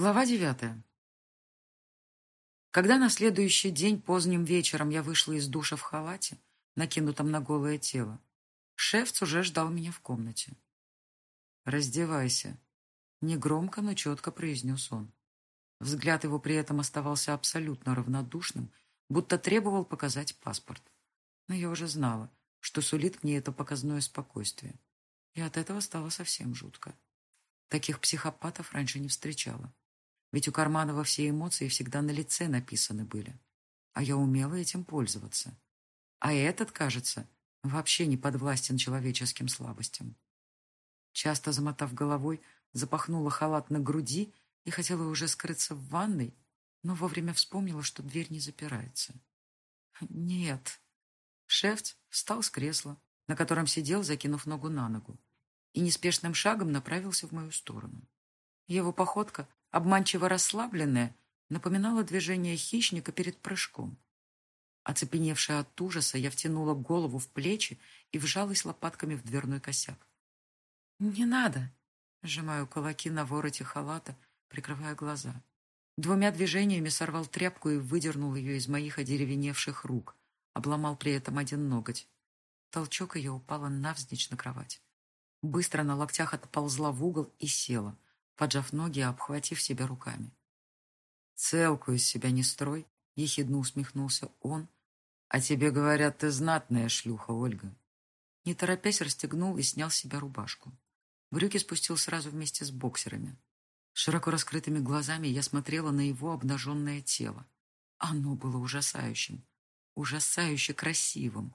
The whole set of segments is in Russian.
Глава девятая. Когда на следующий день поздним вечером я вышла из душа в халате, накинутом на голое тело, шефц уже ждал меня в комнате. «Раздевайся», — негромко, но четко произнес он. Взгляд его при этом оставался абсолютно равнодушным, будто требовал показать паспорт. Но я уже знала, что сулит мне это показное спокойствие. И от этого стало совсем жутко. Таких психопатов раньше не встречала. Ведь у Карманова все эмоции всегда на лице написаны были. А я умела этим пользоваться. А этот, кажется, вообще не подвластен человеческим слабостям. Часто замотав головой, запахнула халат на груди и хотела уже скрыться в ванной, но вовремя вспомнила, что дверь не запирается. Нет. Шефц встал с кресла, на котором сидел, закинув ногу на ногу, и неспешным шагом направился в мою сторону. Его походка обманчиво расслабленная, напоминала движение хищника перед прыжком. Оцепеневшая от ужаса, я втянула голову в плечи и вжалась лопатками в дверной косяк. «Не надо!» — сжимаю кулаки на вороте халата, прикрывая глаза. Двумя движениями сорвал тряпку и выдернул ее из моих одеревеневших рук, обломал при этом один ноготь. Толчок ее упала навзничь на кровать. Быстро на локтях отползла в угол и села — поджав ноги и обхватив себя руками. «Целку из себя не строй», — ехидно усмехнулся он. «А тебе говорят, ты знатная шлюха, Ольга». Не торопясь расстегнул и снял с себя рубашку. Брюки спустил сразу вместе с боксерами. Широко раскрытыми глазами я смотрела на его обнаженное тело. Оно было ужасающим, ужасающе красивым.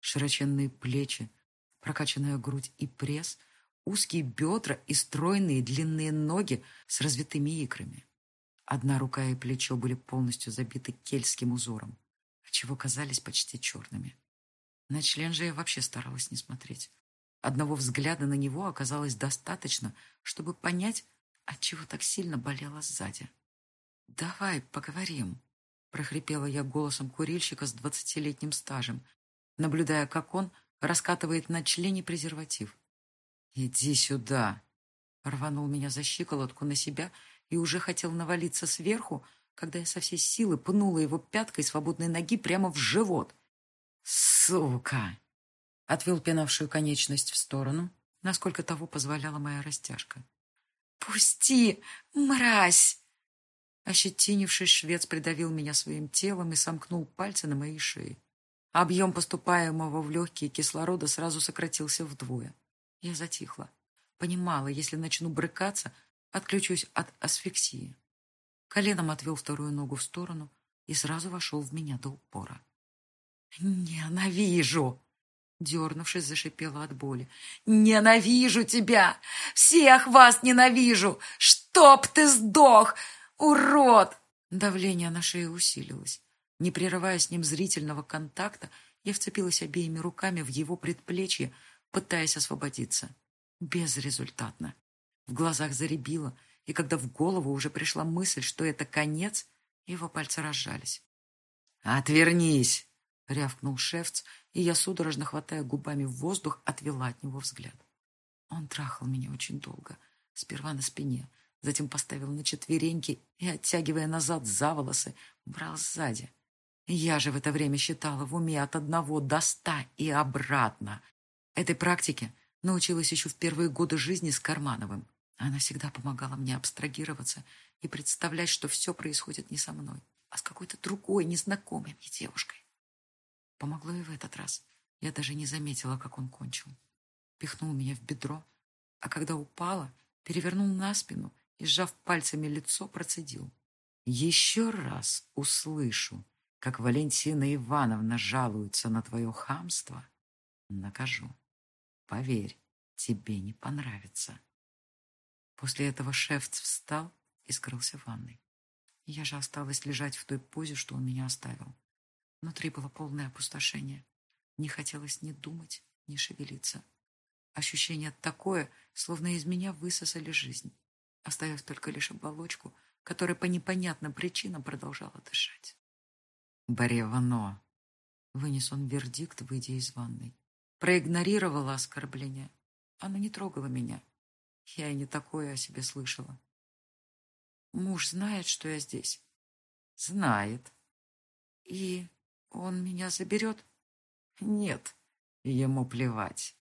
Широченные плечи, прокачанная грудь и пресс — узкие бедра и стройные длинные ноги с развитыми икрами. Одна рука и плечо были полностью забиты кельтским узором, отчего казались почти черными. На член же я вообще старалась не смотреть. Одного взгляда на него оказалось достаточно, чтобы понять, отчего так сильно болело сзади. «Давай поговорим», — прохрипела я голосом курильщика с двадцатилетним стажем, наблюдая, как он раскатывает на члене презерватив. «Иди сюда!» Рванул меня за щиколотку на себя и уже хотел навалиться сверху, когда я со всей силы пнула его пяткой свободной ноги прямо в живот. «Сука!» Отвел пенавшую конечность в сторону, насколько того позволяла моя растяжка. «Пусти, мразь!» Ощетинившись, швец придавил меня своим телом и сомкнул пальцы на моей шее. Объем поступаемого в легкие кислорода сразу сократился вдвое. Я затихла. Понимала, если начну брыкаться, отключусь от асфиксии. Коленом отвел вторую ногу в сторону и сразу вошел в меня до упора. «Ненавижу!» Дернувшись, зашипела от боли. «Ненавижу тебя! Всех вас ненавижу! Чтоб ты сдох! Урод!» Давление на шее усилилось. Не прерывая с ним зрительного контакта, я вцепилась обеими руками в его предплечье, пытаясь освободиться. Безрезультатно. В глазах заребило, и когда в голову уже пришла мысль, что это конец, его пальцы разжались. «Отвернись!» — рявкнул шефц, и я, судорожно хватая губами в воздух, отвела от него взгляд. Он трахал меня очень долго, сперва на спине, затем поставил на четвереньки и, оттягивая назад за волосы, брал сзади. Я же в это время считала в уме от одного до ста и обратно, Этой практике научилась еще в первые годы жизни с Кармановым. Она всегда помогала мне абстрагироваться и представлять, что все происходит не со мной, а с какой-то другой, незнакомой мне девушкой. Помогло и в этот раз. Я даже не заметила, как он кончил. Пихнул меня в бедро, а когда упала, перевернул на спину и, сжав пальцами лицо, процедил. «Еще раз услышу, как Валентина Ивановна жалуется на твое хамство, накажу». Поверь, тебе не понравится. После этого шеф встал и скрылся в ванной. Я же осталась лежать в той позе, что он меня оставил. Внутри было полное опустошение. Не хотелось ни думать, ни шевелиться. Ощущение такое, словно из меня высосали жизнь, оставив только лишь оболочку, которая по непонятным причинам продолжала дышать. «Баревано!» — вынес он вердикт, выйдя из ванной проигнорировала оскорбление. Оно не трогало меня. Я и не такое о себе слышала. Муж знает, что я здесь? Знает. И он меня заберет? Нет, ему плевать.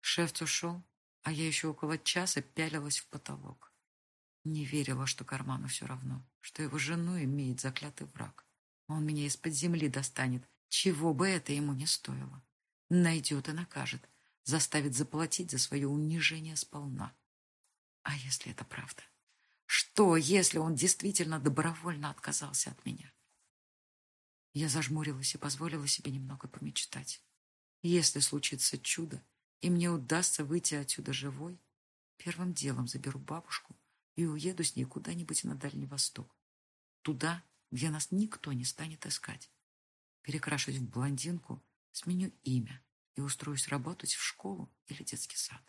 Шеф ушел, а я еще около часа пялилась в потолок. Не верила, что карману все равно, что его жену имеет заклятый враг. Он меня из-под земли достанет, чего бы это ему не стоило. Найдет и накажет, заставит заплатить за свое унижение сполна. А если это правда? Что, если он действительно добровольно отказался от меня? Я зажмурилась и позволила себе немного помечтать. Если случится чудо, и мне удастся выйти отсюда живой, первым делом заберу бабушку и уеду с ней куда-нибудь на Дальний Восток. Туда, где нас никто не станет искать. Перекрашусь в блондинку, сменю имя и устроюсь работать в школу или детский сад.